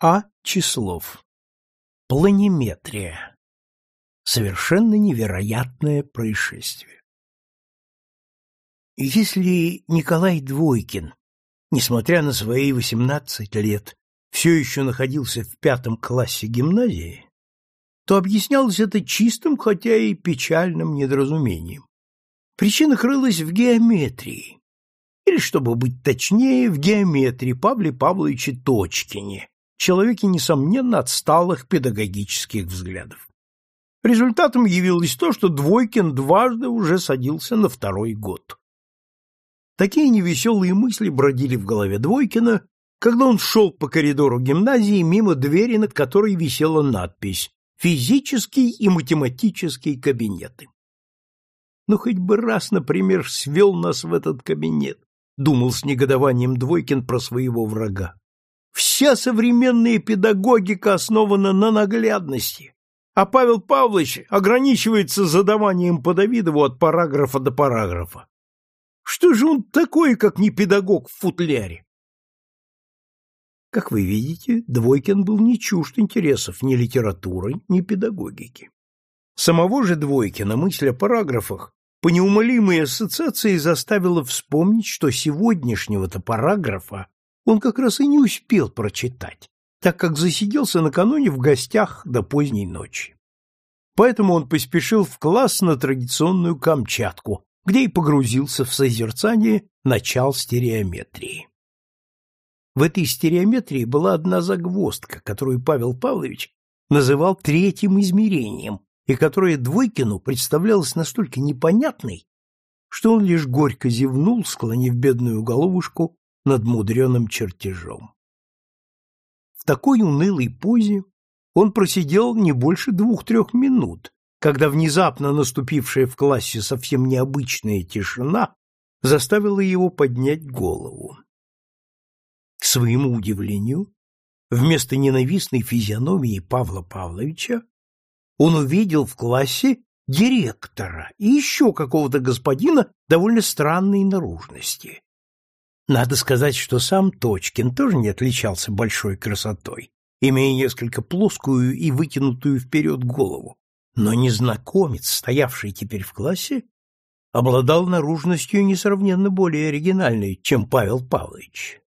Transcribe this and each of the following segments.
А. Числов. Планиметрия. Совершенно невероятное происшествие. Если Николай Двойкин, несмотря на свои 18 лет, все еще находился в пятом классе гимназии, то объяснялось это чистым, хотя и печальным недоразумением. Причина крылась в геометрии, или, чтобы быть точнее, в геометрии Павле Павловиче Точкине, человеке, несомненно, отсталых педагогических взглядов. Результатом явилось то, что Двойкин дважды уже садился на второй год. Такие невеселые мысли бродили в голове Двойкина, когда он шел по коридору гимназии мимо двери, над которой висела надпись «Физический и математический кабинеты». Ну, хоть бы раз, например, свел нас в этот кабинет, думал с негодованием Двойкин про своего врага. Вся современная педагогика основана на наглядности, а Павел Павлович ограничивается задаванием по Давидову от параграфа до параграфа. Что же он такой, как не педагог в футляре? Как вы видите, Двойкин был не чужд интересов ни литературы, ни педагогики. Самого же Двойкина мысль о параграфах по неумолимой ассоциации заставила вспомнить, что сегодняшнего-то параграфа он как раз и не успел прочитать, так как засиделся накануне в гостях до поздней ночи. Поэтому он поспешил в класс на традиционную Камчатку, где и погрузился в созерцание начал стереометрии. В этой стереометрии была одна загвоздка, которую Павел Павлович называл третьим измерением, и которая Двойкину представлялась настолько непонятной, что он лишь горько зевнул, склонив бедную головушку над мудреным чертежом. В такой унылой позе он просидел не больше двух-трех минут, когда внезапно наступившая в классе совсем необычная тишина заставила его поднять голову. К своему удивлению, вместо ненавистной физиономии Павла Павловича он увидел в классе директора и еще какого-то господина довольно странной наружности. Надо сказать, что сам Точкин тоже не отличался большой красотой, имея несколько плоскую и вытянутую вперед голову. Но незнакомец, стоявший теперь в классе, обладал наружностью несравненно более оригинальной, чем Павел Павлович.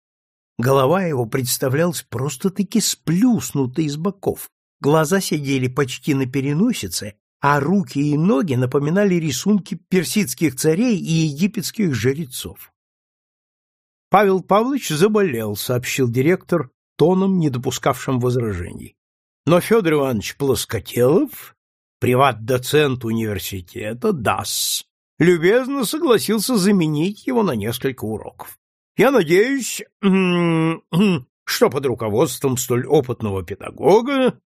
Голова его представлялась просто-таки сплюснутой из боков, глаза сидели почти на переносице, а руки и ноги напоминали рисунки персидских царей и египетских жрецов. Павел Павлович заболел, сообщил директор тоном, не допускавшим возражений. Но Федор Иванович Плоскотелов, приват-доцент университета, ДАС, любезно согласился заменить его на несколько уроков. Я надеюсь, что под руководством столь опытного педагога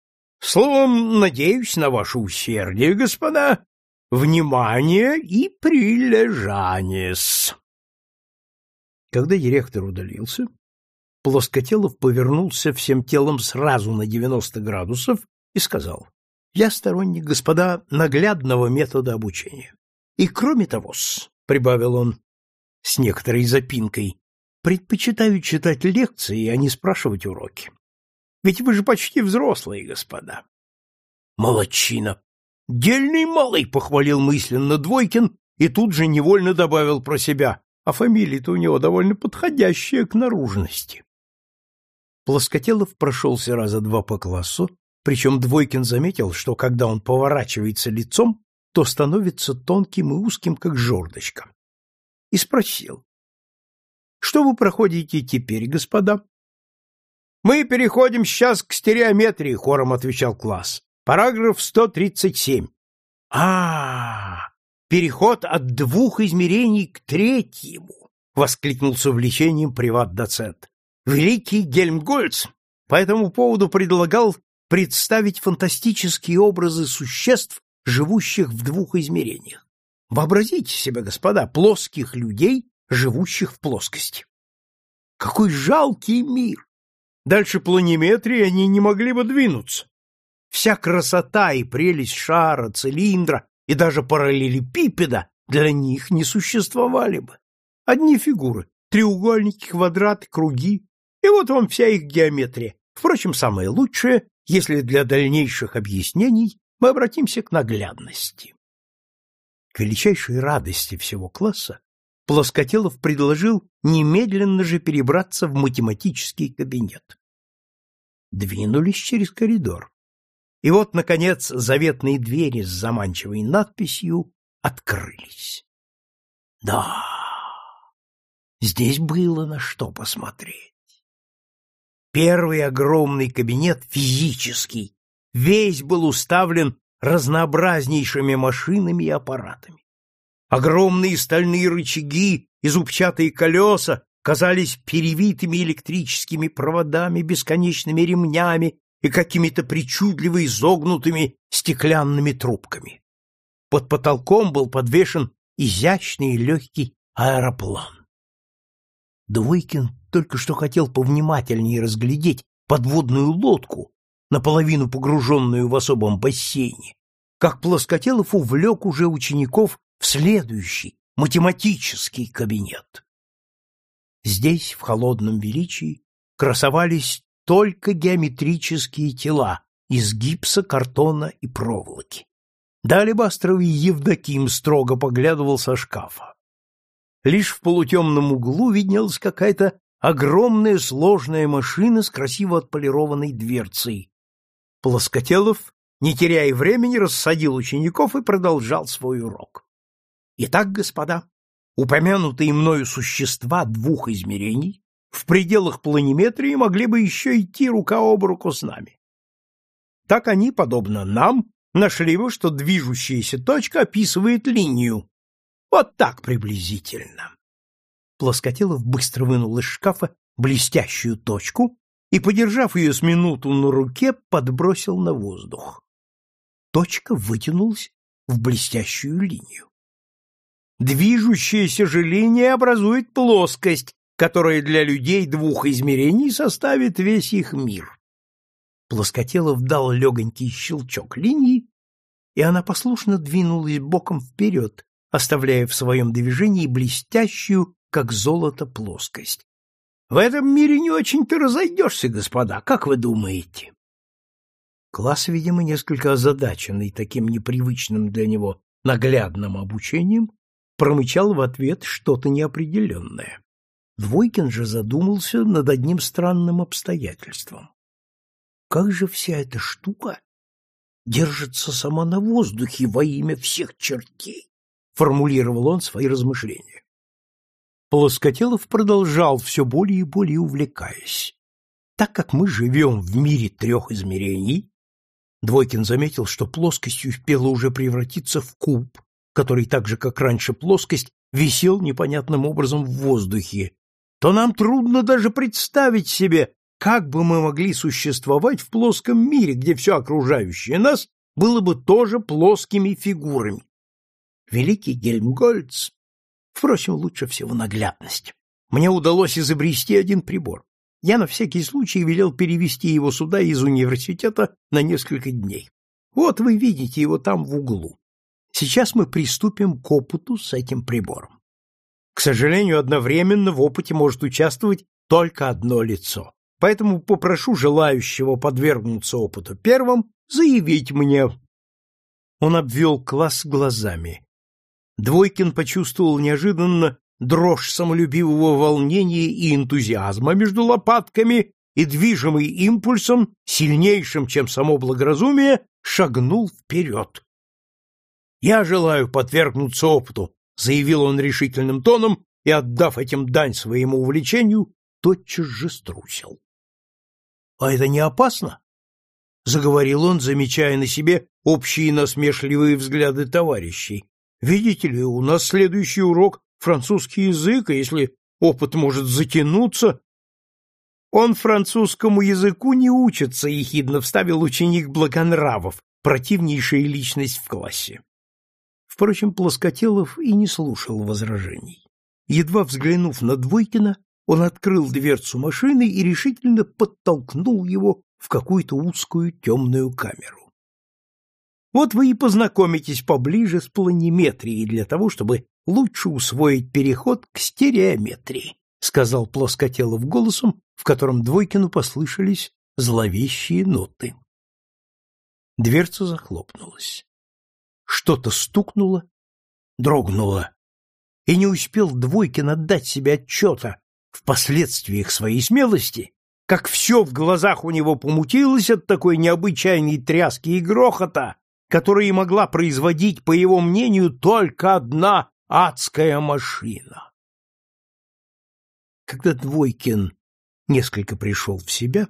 Словом, надеюсь на ваше усердие, господа, внимание и прилежание-с. Когда директор удалился, Плоскотелов повернулся всем телом сразу на 90 градусов и сказал, «Я сторонник, господа, наглядного метода обучения. И кроме того, прибавил он с некоторой запинкой, предпочитаю читать лекции, а не спрашивать уроки. Ведь вы же почти взрослые, господа. Молодчина. Дельный малый, похвалил мысленно Двойкин и тут же невольно добавил про себя, а фамилия-то у него довольно подходящая к наружности. Плоскотелов прошелся раза два по классу, причем Двойкин заметил, что когда он поворачивается лицом, то становится тонким и узким, как жердочка. И спросил. — Что вы проходите теперь, господа? Мы переходим сейчас к стереометрии, хором отвечал класс. Параграф 137. А, -а, -а переход от двух измерений к третьему, воскликнул с увлечением приват-доцент. Великий Гельмгольц по этому поводу предлагал представить фантастические образы существ, живущих в двух измерениях. Вообразите себе, господа, плоских людей, живущих в плоскости. Какой жалкий мир! Дальше планиметрии они не могли бы двинуться. Вся красота и прелесть шара, цилиндра и даже параллелепипеда для них не существовали бы. Одни фигуры — треугольники, квадраты, круги. И вот вам вся их геометрия. Впрочем, самое лучшее, если для дальнейших объяснений мы обратимся к наглядности. К величайшей радости всего класса Плоскотелов предложил немедленно же перебраться в математический кабинет. Двинулись через коридор. И вот, наконец, заветные двери с заманчивой надписью открылись. Да, здесь было на что посмотреть. Первый огромный кабинет, физический, весь был уставлен разнообразнейшими машинами и аппаратами. Огромные стальные рычаги и зубчатые колеса казались перевитыми электрическими проводами, бесконечными ремнями и какими-то причудливо изогнутыми стеклянными трубками. Под потолком был подвешен изящный и легкий аэроплан. Двойкин только что хотел повнимательнее разглядеть подводную лодку, наполовину погруженную в особом бассейне, как Плоскотелов увлек уже учеников в следующий, математический кабинет. Здесь, в холодном величии, красовались только геометрические тела из гипса, картона и проволоки. Да алебастровый Евдоким строго поглядывал со шкафа. Лишь в полутемном углу виднелась какая-то огромная сложная машина с красиво отполированной дверцей. Плоскотелов, не теряя времени, рассадил учеников и продолжал свой урок. Итак, господа, упомянутые мною существа двух измерений в пределах планиметрии могли бы еще идти рука об руку с нами. Так они, подобно нам, нашли бы, что движущаяся точка описывает линию. Вот так приблизительно. Плоскотелов быстро вынул из шкафа блестящую точку и, подержав ее с минуту на руке, подбросил на воздух. Точка вытянулась в блестящую линию. Движущаяся же линия образует плоскость, которая для людей двух измерений составит весь их мир. Плоскотелов дал легонький щелчок линии, и она послушно двинулась боком вперед, оставляя в своем движении блестящую, как золото, плоскость. В этом мире не очень-то разойдешься, господа, как вы думаете? Класс, видимо, несколько озадаченный таким непривычным для него наглядным обучением, промычал в ответ что-то неопределенное. Двойкин же задумался над одним странным обстоятельством. Как же вся эта штука держится сама на воздухе во имя всех чертей? Формулировал он свои размышления. Плоскотелов продолжал, все более и более увлекаясь. Так как мы живем в мире трех измерений, Двойкин заметил, что плоскость успела уже превратиться в куб, который так же, как раньше плоскость, висел непонятным образом в воздухе, то нам трудно даже представить себе, как бы мы могли существовать в плоском мире, где все окружающее нас было бы тоже плоскими фигурами. Великий Гельмгольц, впрочем, лучше всего наглядность. Мне удалось изобрести один прибор. Я на всякий случай велел перевести его сюда из университета на несколько дней. Вот вы видите его там в углу. Сейчас мы приступим к опыту с этим прибором. К сожалению, одновременно в опыте может участвовать только одно лицо. Поэтому попрошу желающего подвергнуться опыту первым заявить мне. Он обвел класс глазами. Двойкин почувствовал неожиданно дрожь самолюбивого волнения и энтузиазма между лопатками и, движимый импульсом, сильнейшим, чем само благоразумие, шагнул вперед. Я желаю подвергнуться опыту, заявил он решительным тоном и, отдав этим дань своему увлечению, тотчас же струсил. А это не опасно? заговорил он, замечая на себе общие насмешливые взгляды товарищей. Видите ли, у нас следующий урок французский язык, и если опыт может затянуться, он французскому языку не учится, ехидно вставил ученик Благонравов, противнейшая личность в классе. Впрочем, Плоскотелов и не слушал возражений. Едва взглянув на Двойкина, он открыл дверцу машины и решительно подтолкнул его в какую-то узкую темную камеру. Вот вы и познакомитесь поближе с планиметрией для того, чтобы лучше усвоить переход к стереометрии, сказал Плоскотелов голосом, в котором Двойкину послышались зловещие ноты. Дверца захлопнулась. Что-то стукнуло, дрогнуло, и не успел Двойкин отдать себе отчета в последствиях своей смелости, как все в глазах у него помутилось от такой необычайной тряски и грохота, которые могла производить, по его мнению, только одна адская машина. Когда Двойкин несколько пришел в себя,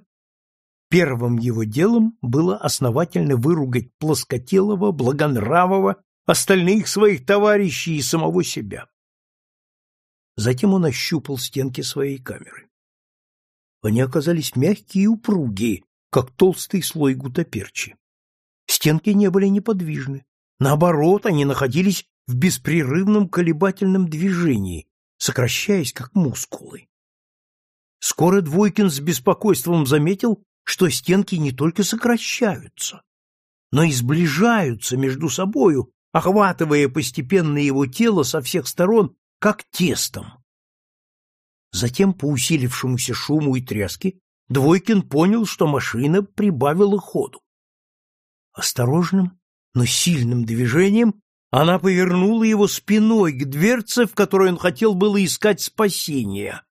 первым его делом было основательно выругать плоскотелого, благонравого, остальных своих товарищей и самого себя. Затем он ощупал стенки своей камеры. Они оказались мягкие и упругие, как толстый слой гутаперчи. Стенки не были неподвижны. Наоборот, они находились в беспрерывном колебательном движении, сокращаясь как мускулы. Скоро Двойкин с беспокойством заметил, что стенки не только сокращаются, но и сближаются между собою, охватывая постепенно его тело со всех сторон, как тестом. Затем, по усилившемуся шуму и тряске, Двойкин понял, что машина прибавила ходу. Осторожным, но сильным движением она повернула его спиной к дверце, в которой он хотел было искать спасения.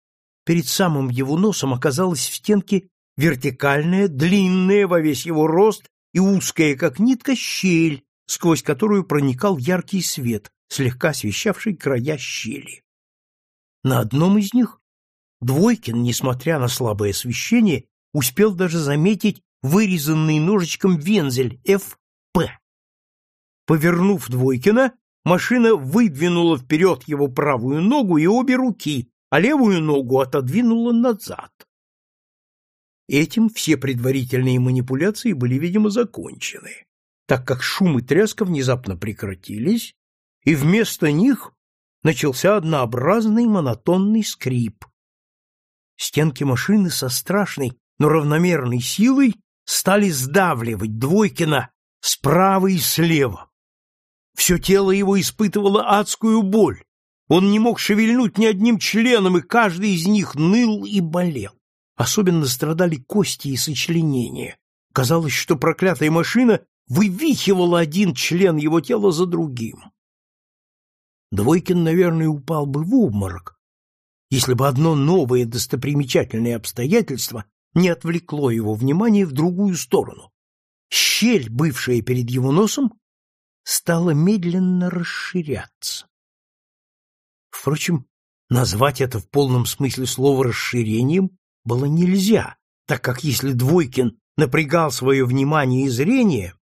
Перед самым его носом оказалась в стенке вертикальная, длинная во весь его рост и узкая, как нитка, щель, сквозь которую проникал яркий свет, слегка освещавший края щели. На одном из них Двойкин, несмотря на слабое освещение, успел даже заметить вырезанный ножичком вензель Ф.П. Повернув Двойкина, машина выдвинула вперед его правую ногу и обе руки, а левую ногу отодвинула назад. Этим все предварительные манипуляции были, видимо, закончены, так как шум и тряска внезапно прекратились, и вместо них начался однообразный монотонный скрип. Стенки машины со страшной, но равномерной силой стали сдавливать Двойкина справа и слева. Все тело его испытывало адскую боль. Он не мог шевельнуть ни одним членом, и каждый из них ныл и болел. Особенно страдали кости и сочленения. Казалось, что проклятая машина вывихивала один член его тела за другим. Двойкин, наверное, упал бы в обморок, если бы одно новое достопримечательное обстоятельство не отвлекло его внимание в другую сторону. Щель, бывшая перед его носом, стала медленно расширяться. Впрочем, назвать это в полном смысле слова расширением было нельзя, так как если Двойкин напрягал свое внимание и зрение,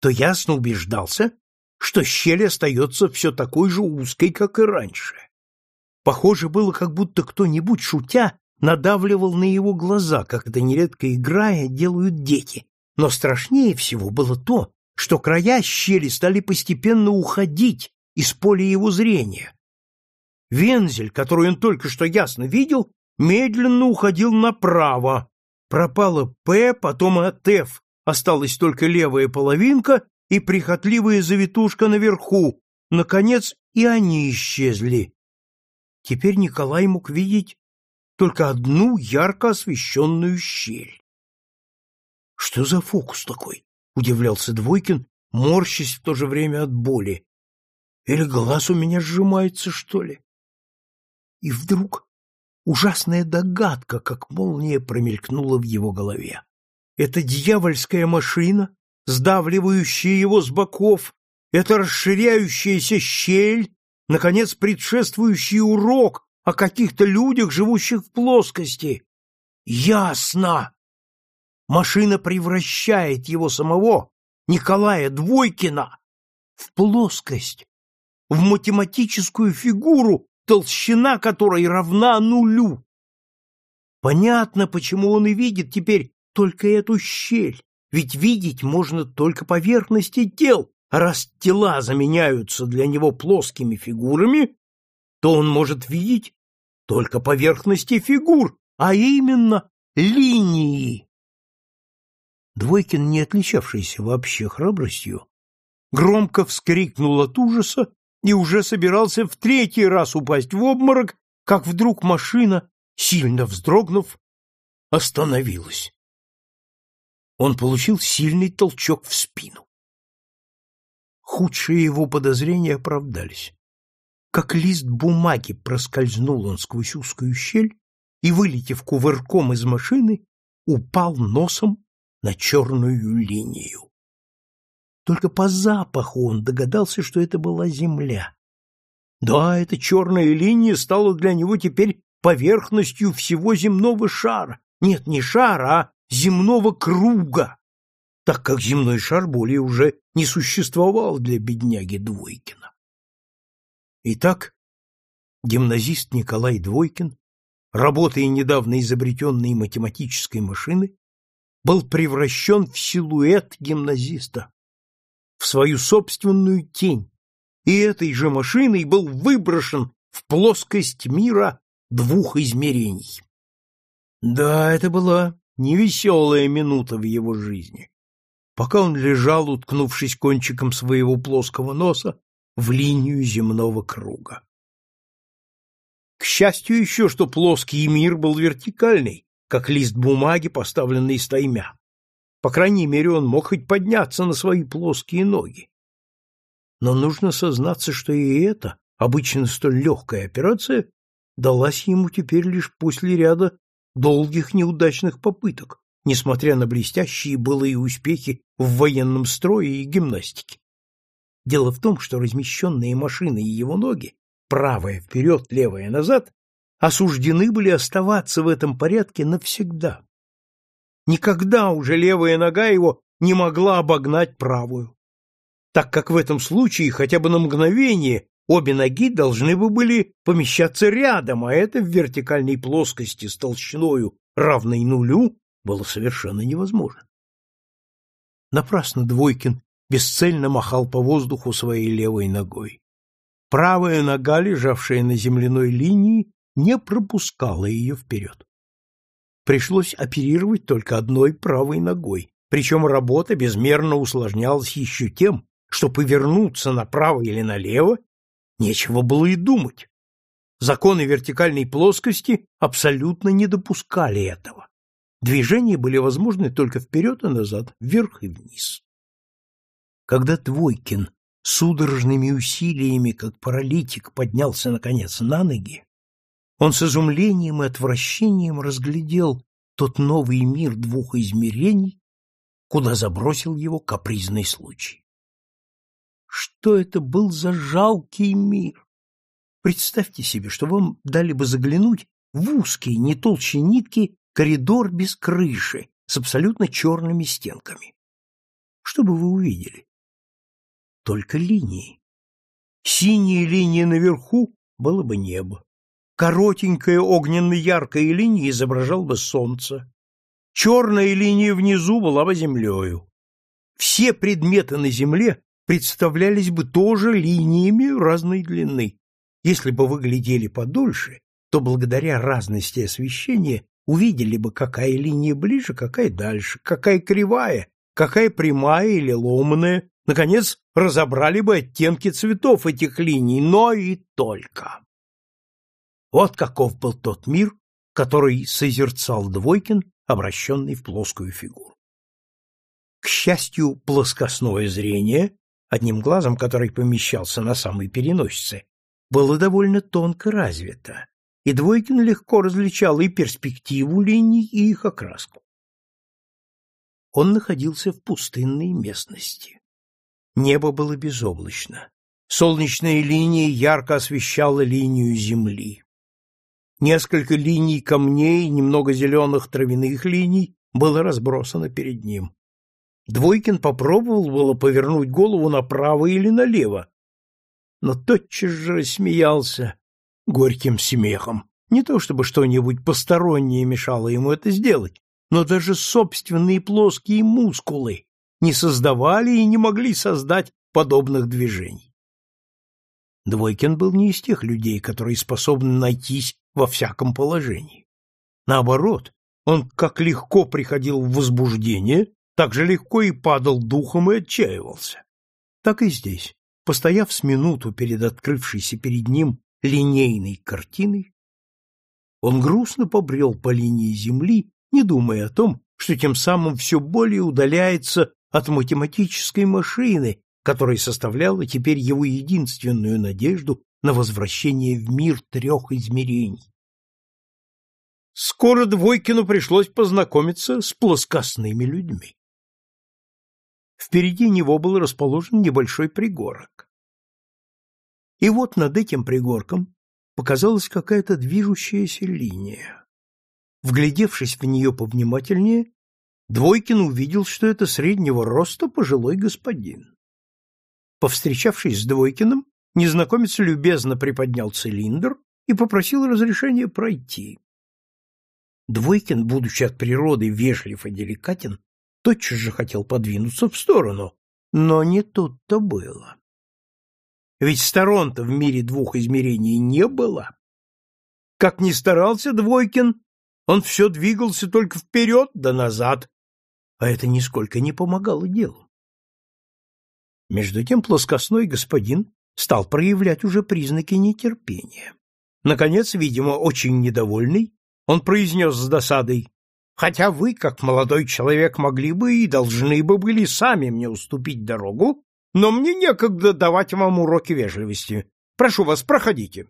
то ясно убеждался, что щель остается все такой же узкой, как и раньше. Похоже было, как будто кто-нибудь, шутя, надавливал на его глаза, как это нередко играя делают дети. Но страшнее всего было то, что края щели стали постепенно уходить из поля его зрения. Вензель, который он только что ясно видел, медленно уходил направо. Пропало «П», потом от «Ф», осталась только левая половинка и прихотливая завитушка наверху. Наконец и они исчезли. Теперь Николай мог видеть только одну ярко освещенную щель. — Что за фокус такой? — удивлялся Двойкин, морщась в то же время от боли. — Или глаз у меня сжимается, что ли? И вдруг ужасная догадка, как молния, промелькнула в его голове. Эта дьявольская машина, сдавливающая его с боков, эта расширяющаяся щель, наконец, предшествующий урок, о каких-то людях, живущих в плоскости. Ясно! Машина превращает его самого, Николая Двойкина, в плоскость, в математическую фигуру, толщина которой равна нулю. Понятно, почему он и видит теперь только эту щель, ведь видеть можно только поверхности тел, а раз тела заменяются для него плоскими фигурами, то он может видеть только поверхности фигур, а именно линии. Двойкин, не отличавшийся вообще храбростью, громко вскрикнул от ужаса и уже собирался в третий раз упасть в обморок, как вдруг машина, сильно вздрогнув, остановилась. он получил сильный толчок в спину. Худшие его подозрения оправдались. Как лист бумаги проскользнул он сквозь узкую щель и, вылетев кувырком из машины, упал носом на черную линию. Только по запаху он догадался, что это была земля. Да, эта черная линия стала для него теперь поверхностью всего земного шара. Нет, не шара, а земного круга, так как земной шар более уже не существовал для бедняги Двойкина. Итак, гимназист Николай Двойкин, работая недавно изобретенной математической машины, был превращен в силуэт гимназиста, в свою собственную тень, и этой же машиной был выброшен в плоскость мира двух измерений. Да, это была невеселая минута в его жизни. Пока он лежал, уткнувшись кончиком своего плоского носа в линию земного круга. К счастью еще, что плоский мир был вертикальный, как лист бумаги, поставленный стаймя. По крайней мере, он мог хоть подняться на свои плоские ноги. Но нужно сознаться, что и эта, обычно столь легкая операция, далась ему теперь лишь после ряда долгих неудачных попыток, несмотря на блестящие былые успехи в военном строе и гимнастике. Дело в том, что размещенные машины и его ноги, правая вперед, левая назад, осуждены были оставаться в этом порядке навсегда. Никогда уже левая нога его не могла обогнать правую, так как в этом случае хотя бы на мгновение Обе ноги должны бы были помещаться рядом, а это в вертикальной плоскости с толщиною, равной нулю, было совершенно невозможно. Напрасно Двойкин бесцельно махал по воздуху своей левой ногой. Правая нога, лежавшая на земляной линии, не пропускала ее вперед. Пришлось оперировать только одной правой ногой, причем работа безмерно усложнялась еще тем, что повернуться направо или налево Нечего было и думать. Законы вертикальной плоскости абсолютно не допускали этого. Движения были возможны только вперед и назад, вверх и вниз. Когда Двойкин судорожными усилиями, как паралитик, поднялся, наконец, на ноги, он с изумлением и отвращением разглядел тот новый мир двух измерений, куда забросил его капризный случай. Что это был за жалкий мир? Представьте себе, что вам дали бы заглянуть в узкий, не толще нитки, коридор без крыши, с абсолютно черными стенками. Что бы вы увидели? Только линии. Синяя линия наверху было бы небо. Коротенькая огненно-яркая линия изображал бы солнце. Черная линия внизу была бы землею. Все предметы на земле представлялись бы тоже линиями разной длины. Если бы вы глядели подольше, то благодаря разности освещения увидели бы, какая линия ближе, какая дальше, какая кривая, какая прямая или ломаная. Наконец, разобрали бы оттенки цветов этих линий, но и только. Вот каков был тот мир, который созерцал Двойкин, обращенный в плоскую фигуру. К счастью, плоскостное зрение одним глазом, который помещался на самой переносице, было довольно тонко развито, и Двойкин легко различал и перспективу линий, и их окраску. Он находился в пустынной местности. Небо было безоблачно. Солнечная линия ярко освещала линию земли. Несколько линий камней, немного зеленых травяных линий было разбросано перед ним. Двойкин попробовал было повернуть голову направо или налево, но тотчас же рассмеялся горьким смехом. Не то чтобы что-нибудь постороннее мешало ему это сделать, но даже собственные плоские мускулы не создавали и не могли создать подобных движений. Двойкин был не из тех людей, которые способны найтись во всяком положении. Наоборот, он как легко приходил в возбуждение, так же легко и падал духом и отчаивался. Так и здесь, постояв с минуту перед открывшейся перед ним линейной картиной, он грустно побрел по линии земли, не думая о том, что тем самым все более удаляется от математической машины, которая составляла теперь его единственную надежду на возвращение в мир трех измерений. Скоро Двойкину пришлось познакомиться с плоскостными людьми. Впереди него был расположен небольшой пригорок. И вот над этим пригорком показалась какая-то движущаяся линия. Вглядевшись в нее повнимательнее, Двойкин увидел, что это среднего роста пожилой господин. Повстречавшись с Двойкиным, незнакомец любезно приподнял цилиндр и попросил разрешения пройти. Двойкин, будучи от природы вежлив и деликатен, тотчас же хотел подвинуться в сторону, но не тут-то было. Ведь сторон-то в мире двух измерений не было. Как ни старался Двойкин, он все двигался только вперед да назад, а это нисколько не помогало делу. Между тем плоскостной господин стал проявлять уже признаки нетерпения. Наконец, видимо, очень недовольный, он произнес с досадой, «Хотя вы, как молодой человек, могли бы и должны бы были сами мне уступить дорогу, но мне некогда давать вам уроки вежливости. Прошу вас, проходите».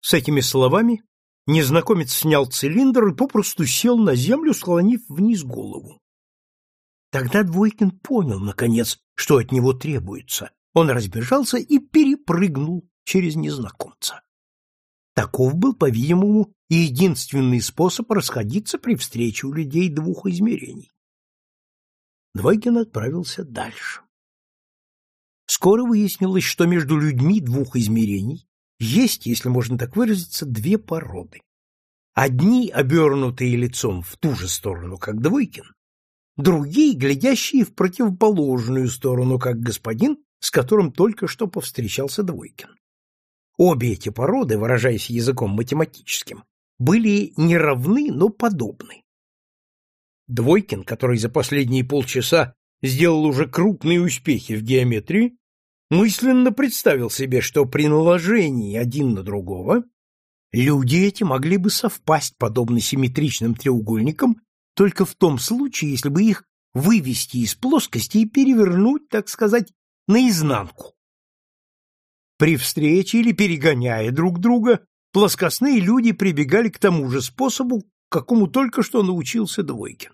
С этими словами незнакомец снял цилиндр и попросту сел на землю, склонив вниз голову. Тогда Двойкин понял, наконец, что от него требуется. Он разбежался и перепрыгнул через незнакомца. Таков был, по-видимому, единственный способ расходиться при встрече у людей двух измерений. Двойкин отправился дальше. Скоро выяснилось, что между людьми двух измерений есть, если можно так выразиться, две породы. Одни, обернутые лицом в ту же сторону, как Двойкин, другие, глядящие в противоположную сторону, как господин, с которым только что повстречался Двойкин. Обе эти породы, выражаясь языком математическим, были не равны, но подобны. Двойкин, который за последние полчаса сделал уже крупные успехи в геометрии, мысленно представил себе, что при наложении один на другого люди эти могли бы совпасть подобно симметричным треугольникам только в том случае, если бы их вывести из плоскости и перевернуть, так сказать, наизнанку. При встрече или перегоняя друг друга, плоскостные люди прибегали к тому же способу, какому только что научился Двойкин.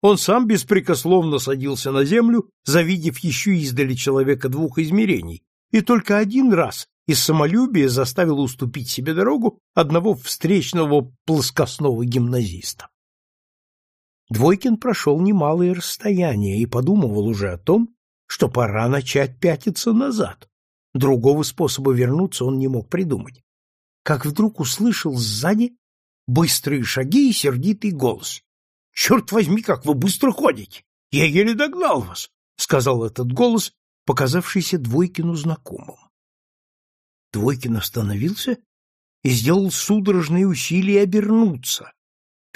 Он сам беспрекословно садился на землю, завидев еще издали человека двух измерений, и только один раз из самолюбия заставил уступить себе дорогу одного встречного плоскостного гимназиста. Двойкин прошел немалое расстояние и подумывал уже о том, что пора начать пятиться назад. Другого способа вернуться он не мог придумать. Как вдруг услышал сзади быстрые шаги и сердитый голос. — Черт возьми, как вы быстро ходите! Я еле догнал вас! — сказал этот голос, показавшийся Двойкину знакомым. Двойкин остановился и сделал судорожные усилия обернуться.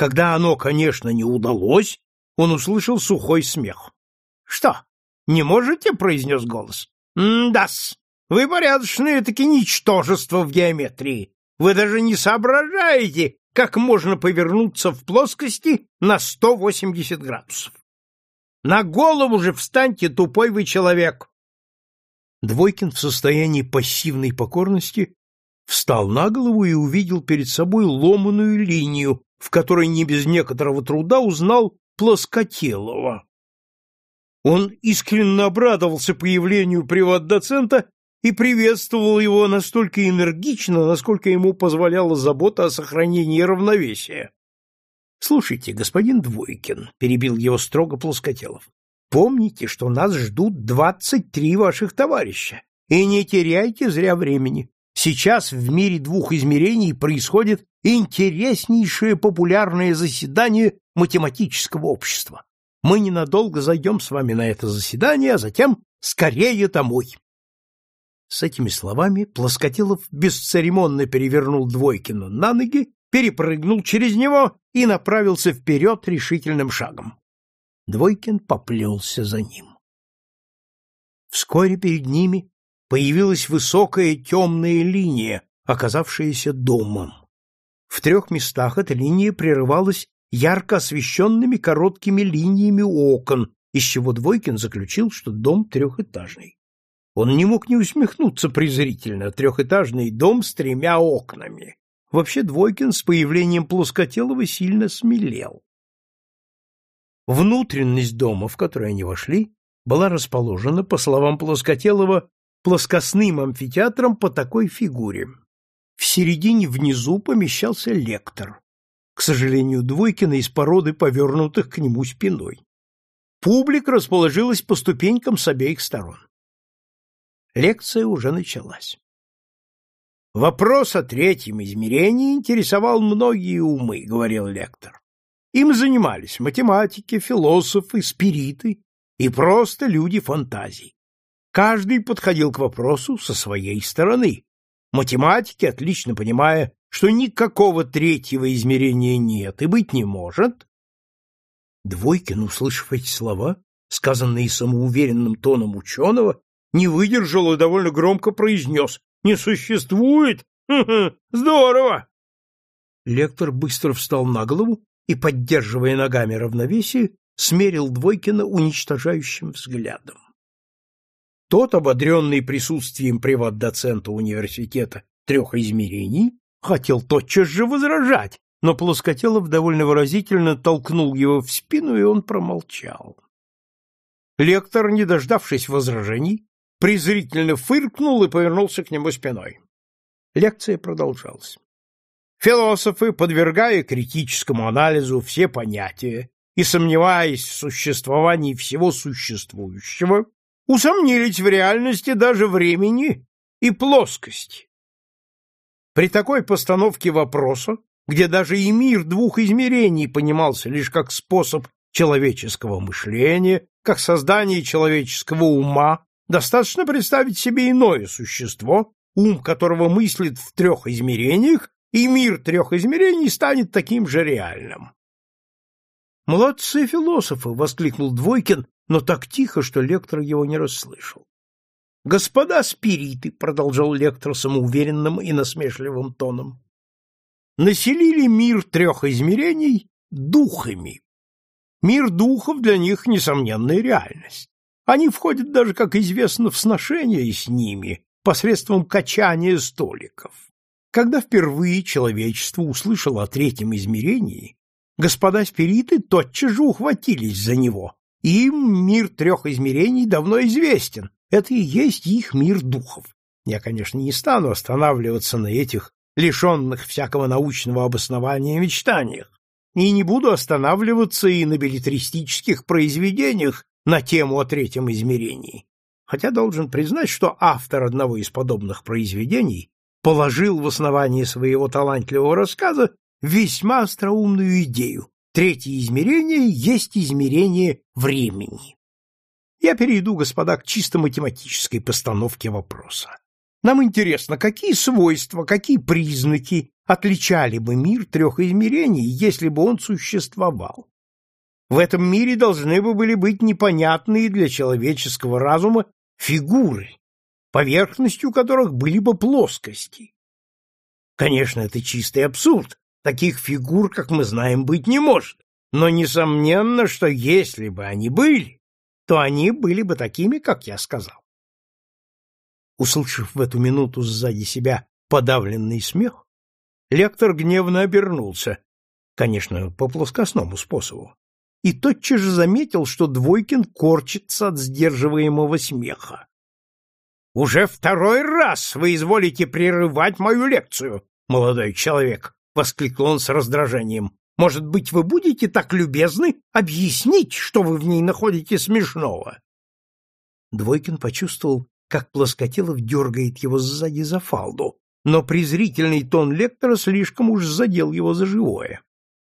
Когда оно, конечно, не удалось, он услышал сухой смех. — Что, не можете? — произнес голос. — Да-с, вы порядочное таки ничтожество в геометрии. Вы даже не соображаете, как можно повернуться в плоскости на 180 градусов. На голову же встаньте, тупой вы человек. Двойкин в состоянии пассивной покорности встал на голову и увидел перед собой ломаную линию, в которой не без некоторого труда узнал Плоскотелова. Он искренне обрадовался появлению приват-доцента и приветствовал его настолько энергично, насколько ему позволяла забота о сохранении равновесия. — Слушайте, господин Двойкин, — перебил его строго Плоскотелов, — помните, что нас ждут двадцать три ваших товарища, и не теряйте зря времени. Сейчас в мире двух измерений происходит интереснейшее популярное заседание математического общества. Мы ненадолго зайдем с вами на это заседание, а затем скорее домой. С этими словами Плоскотелов бесцеремонно перевернул Двойкина на ноги, перепрыгнул через него и направился вперед решительным шагом. Двойкин поплелся за ним. Вскоре перед ними появилась высокая темная линия, оказавшаяся домом. В трех местах эта линия прерывалась ярко освещенными короткими линиями окон, из чего Двойкин заключил, что дом трехэтажный. Он не мог не усмехнуться презрительно. Трехэтажный дом с тремя окнами. Вообще Двойкин с появлением Плоскотелова сильно смелел. Внутренность дома, в который они вошли, была расположена, по словам Плоскотелова, плоскостным амфитеатром по такой фигуре. В середине внизу помещался лектор, к сожалению, Двойкина из породы повернутых к нему спиной. Публика расположилась по ступенькам с обеих сторон. Лекция уже началась. Вопрос о третьем измерении интересовал многие умы, говорил лектор. Им занимались математики, философы, спириты и просто люди фантазий. Каждый подходил к вопросу со своей стороны. Математики, отлично понимая, что никакого третьего измерения нет и быть не может, Двойкин, услышав эти слова, сказанные самоуверенным тоном ученого, не выдержал и довольно громко произнес «Не существует? Здорово!» Лектор быстро встал на голову и, поддерживая ногами равновесие, смерил Двойкина уничтожающим взглядом. Тот, ободренный присутствием приват-доцента университета трех измерений, хотел тотчас же возражать, но Плоскотелов довольно выразительно толкнул его в спину, и он промолчал. Лектор, не дождавшись возражений, презрительно фыркнул и повернулся к нему спиной. Лекция продолжалась. Философы, подвергая критическому анализу все понятия и сомневаясь в существовании всего существующего, усомнились в реальности даже времени и плоскости. При такой постановке вопроса, где даже и мир двух измерений понимался лишь как способ человеческого мышления, как создание человеческого ума, достаточно представить себе иное существо, ум которого мыслит в трех измерениях, и мир трех измерений станет таким же реальным. «Молодцы философы!» — воскликнул Двойкин, но так тихо, что лектор его не расслышал. «Господа спириты!» — продолжал лектор самоуверенным и насмешливым тоном. «Населили мир трех измерений духами. Мир духов для них — несомненная реальность. Они входят даже, как известно, в сношение с ними посредством качания столиков. Когда впервые человечество услышало о третьем измерении, господа спириты тотчас же ухватились за него. Им мир трех измерений давно известен. Это и есть их мир духов. Я, конечно, не стану останавливаться на этих лишенных всякого научного обоснования мечтаниях, и не буду останавливаться и на билетристических произведениях на тему о третьем измерении, хотя должен признать, что автор одного из подобных произведений положил в основании своего талантливого рассказа весьма остроумную идею. Третье измерение есть измерение времени. Я перейду, господа, к чисто математической постановке вопроса. Нам интересно, какие свойства, какие признаки отличали бы мир трех измерений, если бы он существовал? В этом мире должны бы были быть непонятные для человеческого разума фигуры, поверхностью которых были бы плоскости. Конечно, это чистый абсурд. Таких фигур, как мы знаем, быть не может. Но несомненно, что если бы они были, то они были бы такими, как я сказал. Услышав в эту минуту сзади себя подавленный смех, лектор гневно обернулся, конечно, по плоскостному способу, и тотчас же заметил, что Двойкин корчится от сдерживаемого смеха. — Уже второй раз вы изволите прерывать мою лекцию, молодой человек! — воскликнул он с раздражением. — Может быть, вы будете так любезны объяснить, что вы в ней находите смешного? Двойкин почувствовал, как Плоскотелов дергает его сзади за фалду, но презрительный тон лектора слишком уж задел его за живое.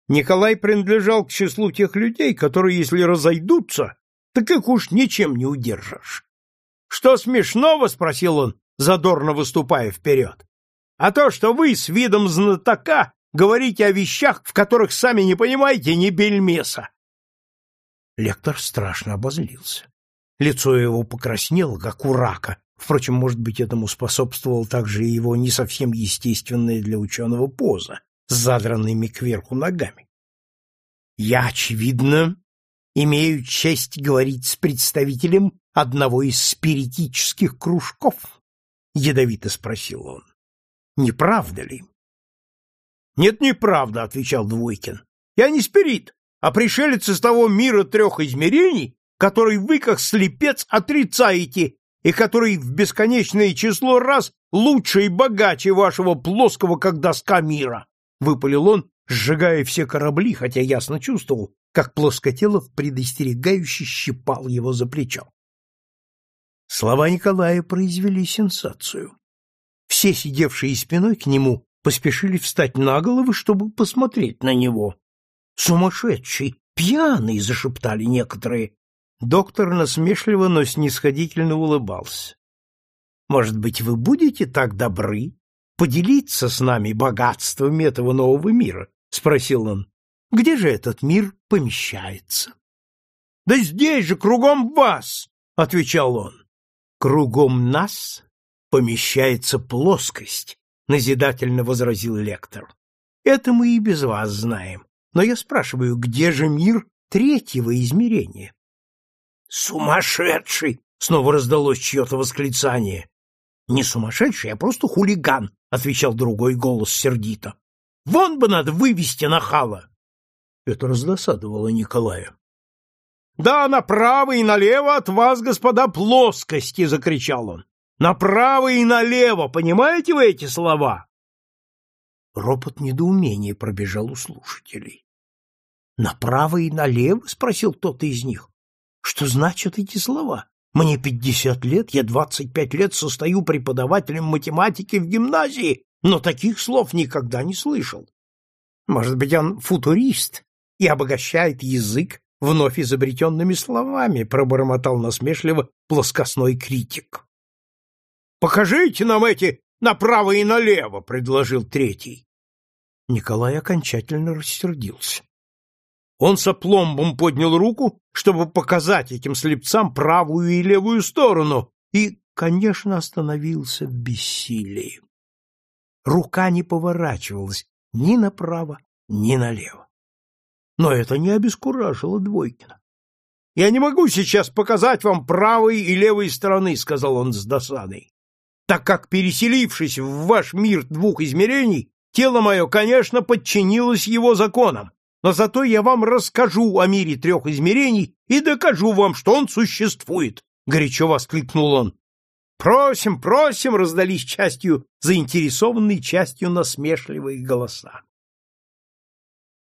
Николай принадлежал к числу тех людей, которые, если разойдутся, так их уж ничем не удержишь. — Что смешного? — спросил он, задорно выступая вперед. — А то, что вы с видом знатока говорите о вещах, в которых сами не понимаете ни бельмеса. Лектор страшно обозлился. Лицо его покраснело, как у рака. Впрочем, может быть, этому способствовал также и его не совсем естественная для ученого поза, с задранными кверху ногами. Я, очевидно, имею честь говорить с представителем одного из спиритических кружков, ядовито спросил он. Не правда ли? Нет, неправда, отвечал Двойкин. Я не спирит, а пришелец из того мира трех измерений, который вы, как слепец, отрицаете и который в бесконечное число раз лучше и богаче вашего плоского, как доска мира, — выпалил он, сжигая все корабли, хотя ясно чувствовал, как Плоскотелов предостерегающе щипал его за плечо. Слова Николая произвели сенсацию. Все сидевшие спиной к нему поспешили встать на головы, чтобы посмотреть на него. «Сумасшедший! Пьяный!» — зашептали некоторые. Доктор насмешливо, но снисходительно улыбался. «Может быть, вы будете так добры поделиться с нами богатствами этого нового мира?» — спросил он. «Где же этот мир помещается?» «Да здесь же, кругом вас!» — отвечал он. «Кругом нас помещается плоскость», — назидательно возразил лектор. «Это мы и без вас знаем. Но я спрашиваю, где же мир третьего измерения?» «Сумасшедший!» — снова раздалось чье-то восклицание. «Не сумасшедший, а просто хулиган», — отвечал другой голос сердито. «Вон бы надо вывести нахала!» Это раздосадовало Николая. «Да, направо и налево от вас, господа, плоскости!» — закричал он. «Направо и налево! Понимаете вы эти слова?» Ропот недоумения пробежал у слушателей. «Направо и налево?» — спросил кто-то из них. «Что значат эти слова? Мне пятьдесят лет, я двадцать пять лет состою преподавателем математики в гимназии, но таких слов никогда не слышал. Может быть, он футурист и обогащает язык вновь изобретенными словами, пробормотал насмешливо плоскостной критик. Покажите нам эти направо и налево, предложил третий. Николай окончательно рассердился. Он с опломбом поднял руку, чтобы показать этим слепцам правую и левую сторону, и, конечно, остановился в бессилии. Рука не поворачивалась ни направо, ни налево. Но это не обескуражило Двойкина. — Я не могу сейчас показать вам правой и левой стороны, — сказал он с досадой, — так как, переселившись в ваш мир двух измерений, тело мое, конечно, подчинилось его законам, но зато я вам расскажу о мире трех измерений и докажу вам, что он существует, — горячо воскликнул он. «Просим, просим!» — раздались частью заинтересованной, частью насмешливые голоса.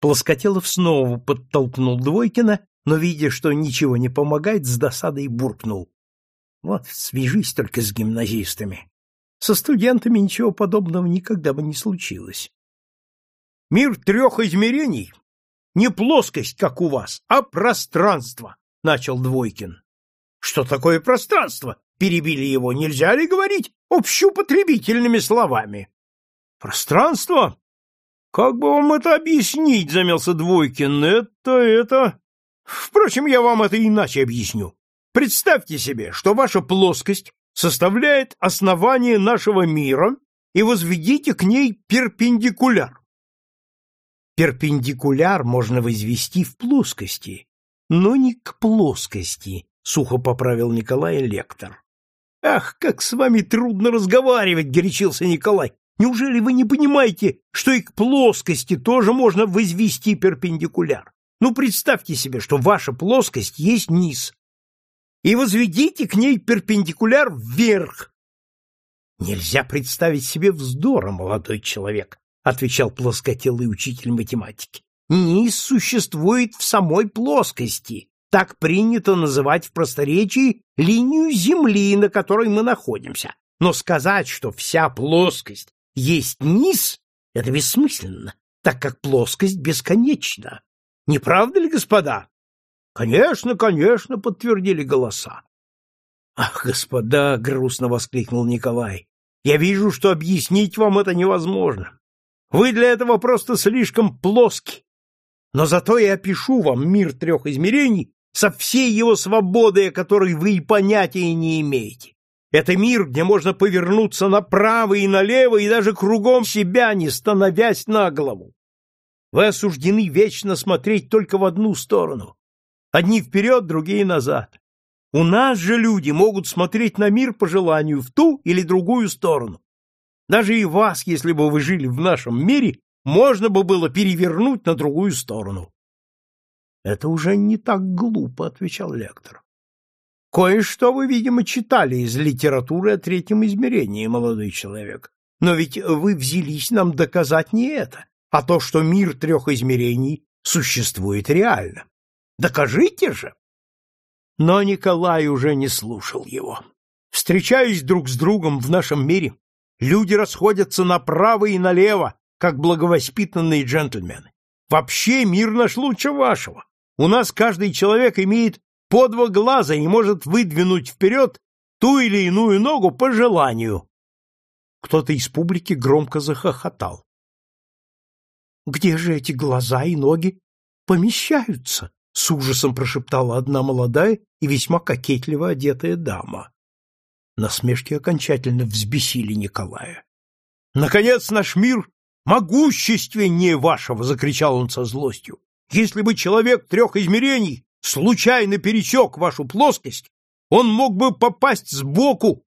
Плоскотелов снова подтолкнул Двойкина, но, видя, что ничего не помогает, с досадой буркнул. «Вот, свяжись только с гимназистами. Со студентами ничего подобного никогда бы не случилось. Мир трех измерений не плоскость, как у вас, а пространство, — начал Двойкин. — Что такое пространство? — перебили его. — Нельзя ли говорить общеупотребительными словами? — Пространство? Как бы вам это объяснить, — замялся Двойкин. — Это, это... Впрочем, я вам это иначе объясню. Представьте себе, что ваша плоскость составляет основание нашего мира и возведите к ней перпендикуляр. Перпендикуляр можно возвести в плоскости, но не к плоскости, сухо поправил Николай лектор. Ах, как с вами трудно разговаривать, горячился Николай. Неужели вы не понимаете, что и к плоскости тоже можно возвести перпендикуляр? Ну, представьте себе, что ваша плоскость есть низ. И возведите к ней перпендикуляр вверх. Нельзя представить себе вздора, молодой человек. — отвечал плоскотелый учитель математики. «Низ существует в самой плоскости. Так принято называть в просторечии линию Земли, на которой мы находимся. Но сказать, что вся плоскость есть низ, это бессмысленно, так как плоскость бесконечна. Не правда ли, господа? Конечно, конечно, подтвердили голоса. Ах, господа, грустно воскликнул Николай. Я вижу, что объяснить вам это невозможно. Вы для этого просто слишком плоски. Но зато я опишу вам мир трех измерений со всей его свободой, о которой вы и понятия не имеете. Это мир, где можно повернуться направо и налево и даже кругом себя, не становясь на голову. Вы осуждены вечно смотреть только в одну сторону. Одни вперед, другие назад. У нас же люди могут смотреть на мир по желанию в ту или другую сторону. Даже и вас, если бы вы жили в нашем мире, можно бы было перевернуть на другую сторону. — Это уже не так глупо, — отвечал лектор. — Кое-что вы, видимо, читали из литературы о третьем измерении, молодой человек. Но ведь вы взялись нам доказать не это, а то, что мир трех измерений существует реально. Докажите же! Но Николай уже не слушал его. Встречаясь друг с другом в нашем мире, люди расходятся направо и налево, как благовоспитанные джентльмены. Вообще мир наш лучше вашего. У нас каждый человек имеет по два глаза и может выдвинуть вперед ту или иную ногу по желанию. Кто-то из публики громко захохотал. Где же эти глаза и ноги помещаются? С ужасом прошептала одна молодая и весьма кокетливо одетая дама. Насмешки окончательно взбесили Николая. Наконец наш мир могущественнее вашего, закричал он со злостью. Если бы человек трех измерений случайно пересек вашу плоскость, он мог бы попасть сбоку.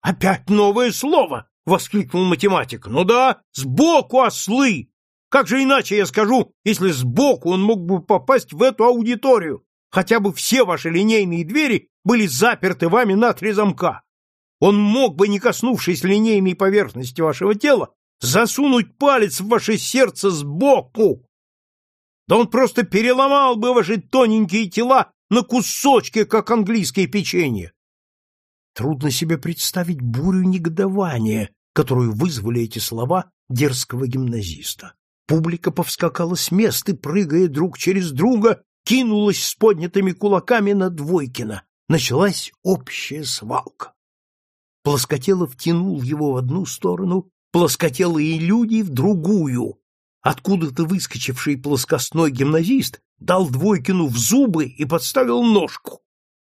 Опять новое слово, воскликнул математик. Ну да, сбоку ослы. Как же иначе я скажу, если сбоку он мог бы попасть в эту аудиторию? Хотя бы все ваши линейные двери были заперты вами на три замка. Он мог бы, не коснувшись линейной поверхности вашего тела, засунуть палец в ваше сердце сбоку. Да он просто переломал бы ваши тоненькие тела на кусочки, как английское печенье. Трудно себе представить бурю негодования, которую вызвали эти слова дерзкого гимназиста. Публика повскакала с места, и, прыгая друг через друга, кинулась с поднятыми кулаками на Двойкина. Началась общая свалка. Плоскотелов тянул его в одну сторону, плоскотелые люди в другую. Откуда-то выскочивший плоскостной гимназист дал Двойкину в зубы и подставил ножку.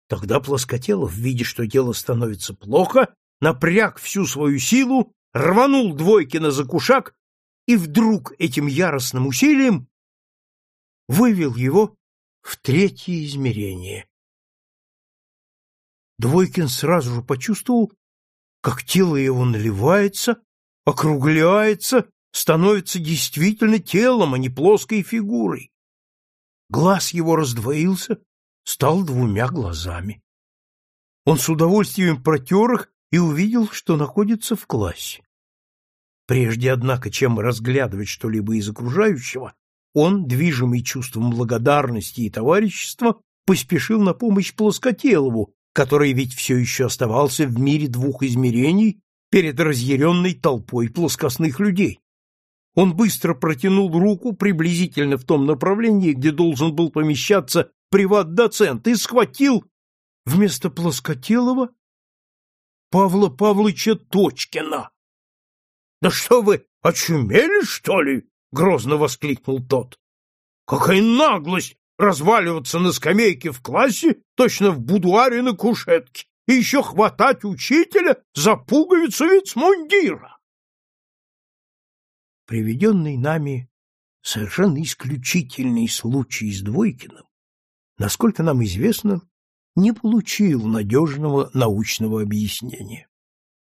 Тогда Плоскотелов, видя, что дело становится плохо, напряг всю свою силу, рванул Двойкина за кушак и вдруг этим яростным усилием вывел его в третье измерение. Двойкин сразу же почувствовал, как тело его наливается, округляется, становится действительно телом, а не плоской фигурой. Глаз его раздвоился, стал двумя глазами. Он с удовольствием протер их и увидел, что находится в классе. Прежде, однако, чем разглядывать что-либо из окружающего, он, движимый чувством благодарности и товарищества, поспешил на помощь Плоскотелову, который ведь все еще оставался в мире двух измерений перед разъяренной толпой плоскостных людей. Он быстро протянул руку приблизительно в том направлении, где должен был помещаться приват-доцент, и схватил вместо Плоскотелова Павла Павловича Точкина. Да что вы, очумели, что ли? грозно воскликнул тот. Какая наглость разваливаться на скамейке в классе, точно в будуаре на кушетке, и еще хватать учителя за пуговицу вицмундира. Приведенный нами совершенно исключительный случай с Двойкиным, насколько нам известно, не получил надежного научного объяснения.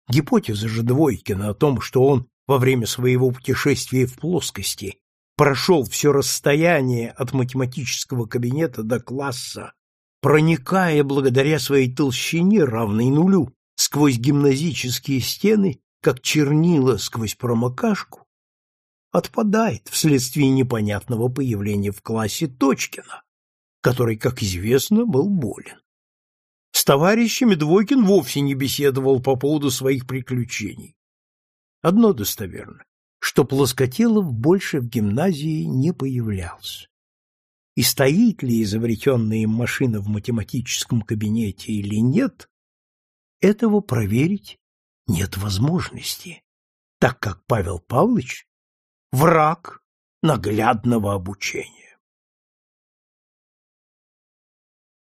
Гипотеза же Двойкина о том, что он во время своего путешествия в плоскости прошел все расстояние от математического кабинета до класса, проникая благодаря своей толщине, равной нулю, сквозь гимназические стены, как чернила сквозь промокашку, отпадает вследствие непонятного появления в классе Точкина, который, как известно, был болен. Товарищами Двойкин вовсе не беседовал по поводу своих приключений. Одно достоверно, что Плоскотелов больше в гимназии не появлялся. И стоит ли изобретенная им машина в математическом кабинете или нет, этого проверить нет возможности, так как Павел Павлович — враг наглядного обучения.